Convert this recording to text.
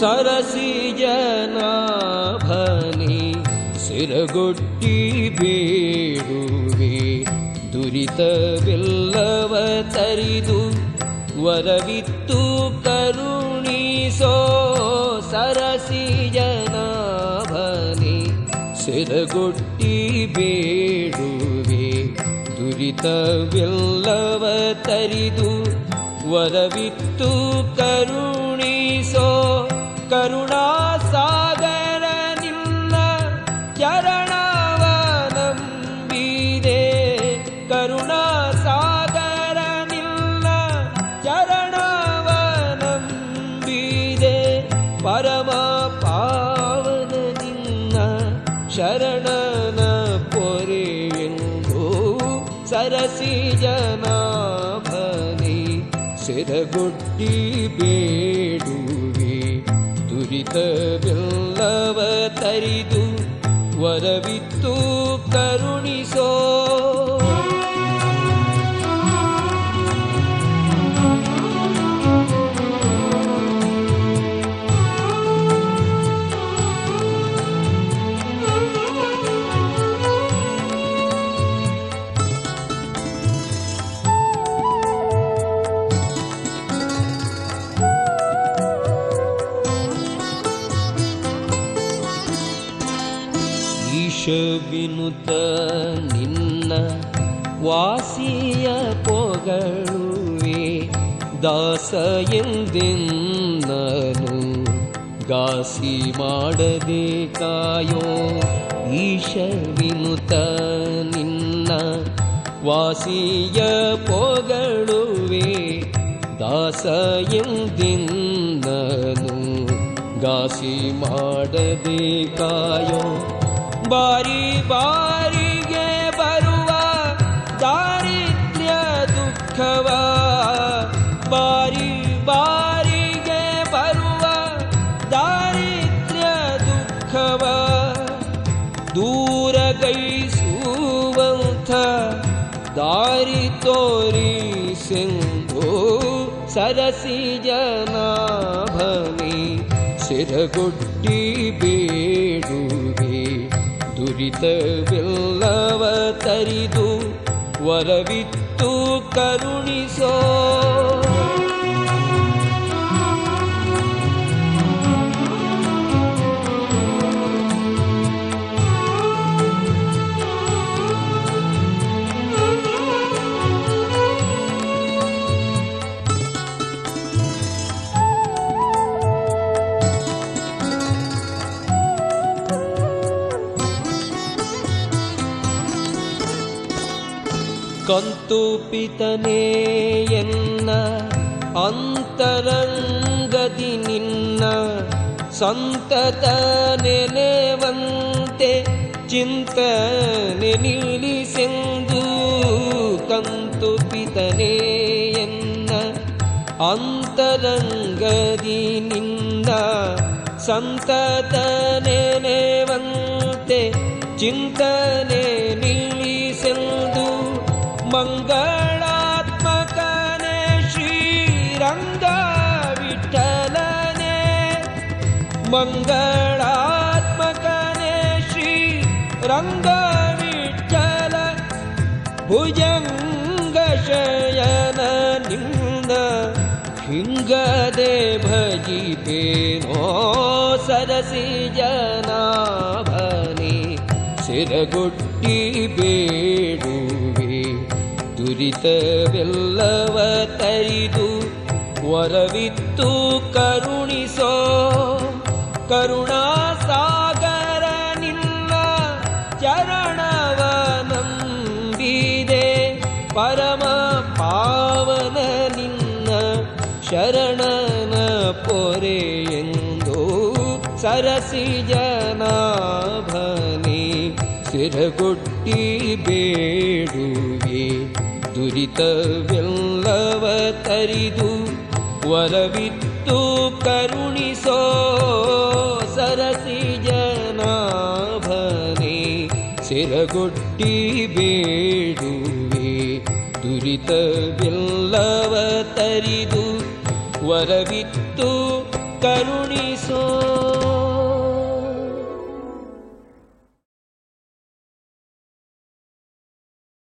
ಸರಸಿ ಜನಾಭನಿ ಸಿರಗೊಟ್ಟಿ ಬೇಡುವೆ. ದುರಿತವೆಲ್ಲವ ತರಿದು ವರವಿತ್ತು ಕರುಣಿಸೋ ಸರಸಿ ಜನಾಭನಿ ಸಿರಗೊಟ್ಟಿ ಬೇಡುವೆ. ದುರಿತವೆಲ್ಲವ ತರಿದು ವರವಿತ್ತು ಕರುಣಿಸೋ കരുണാസാഗര നിന്ന ചരണവനം കരുണാസാഗര നിന്ന ചരണവനം പരമ പാവന നിന്ന ശരണന പൊരിയുന്നു സരസിജനാഭനി സിരഗുട്ടി പേടുവി बेडुवे दुरितविल्लवतरिदु वरवित्तु करुणिसो ಈಶವಿನುತ ನಿನ್ನ ವಾಸಿಯ ಪೊಗಳುವೆ. ದಾಸ ಎಂದೆನ್ನನು, ಗಾಸಿ ಮಾಡದೆ ಕಾಯೋ ಈಶವಿನುತ ನಿನ್ನ ವಾಸಿಯ ಪೊಗಳುವೆ. ದಾಸ ಎಂದೆನ್ನನು, ಗಾಸಿ ಮಾಡದೆ बि बारि बारिद्र्य दुखवा बि बारि बारिद्र्य दुखवा दूरकै सुव दारि तोरि सिंहो सरसि जना भिर गुड्टीडे ದುರಿತವಿಲ್ಲವ ತರಿದು ವರವಿತ್ತು ಕರುಣಿಸೋ ಕಂತು ಪಿತನೇ ಎನ್ನ ಅಂತರಂಗದಿ ನಿನ್ನ ಸಂತತ ನೆನೆವಂತೆ ಚಿಂತನೆ ನಿಲ್ಲಿಸೆಂದು ಕಂತು ಪಿತನೇ ಎನ್ನ ಅಂತರಂಗದಿ ನಿನ್ನ ಸಂತತ ನೆನೆವಂತೆ ಚಿಂತನೆ ನಿಲ್ಲಿಸೆಂದು मङ्गलात्मकने श्री मङ्गलात्मकने श्री भुजङ्गशयन भुजङ्गयननि हिङ्गदे भजीपे मो सदसि जना भिरगुट्टीडु ದುರಿತವೆಲ್ಲವ ತರಿದು ವರವಿತ್ತು ಕರುಣಿಸೋ ಕರುಣಾ ಸಾಗರ ನಿನ್ನ ಚರಣವ ನಂಬಿದೆ ಪರಮ ಪಾವನ ನಿನ್ನ ಶರಣನ ಪೊರೆಯೆಂದು ಸರಸಿ ಸಿರಗುಟ್ಟಿ ಬೇಡುವೆ. ದುರಿತವೆಲ್ಲವ ತರಿದು ವರವಿತ್ತು ಕರುಣಿಸೋ ಸರಸಿ ಜನಾಭನೆ. ಸಿರಗುಟ್ಟಿ ಬೇಡುವೆ. ದುರಿತವೆಲ್ಲವ ತರಿದು ವರವಿತ್ತು ಕರುಣಿಸೋ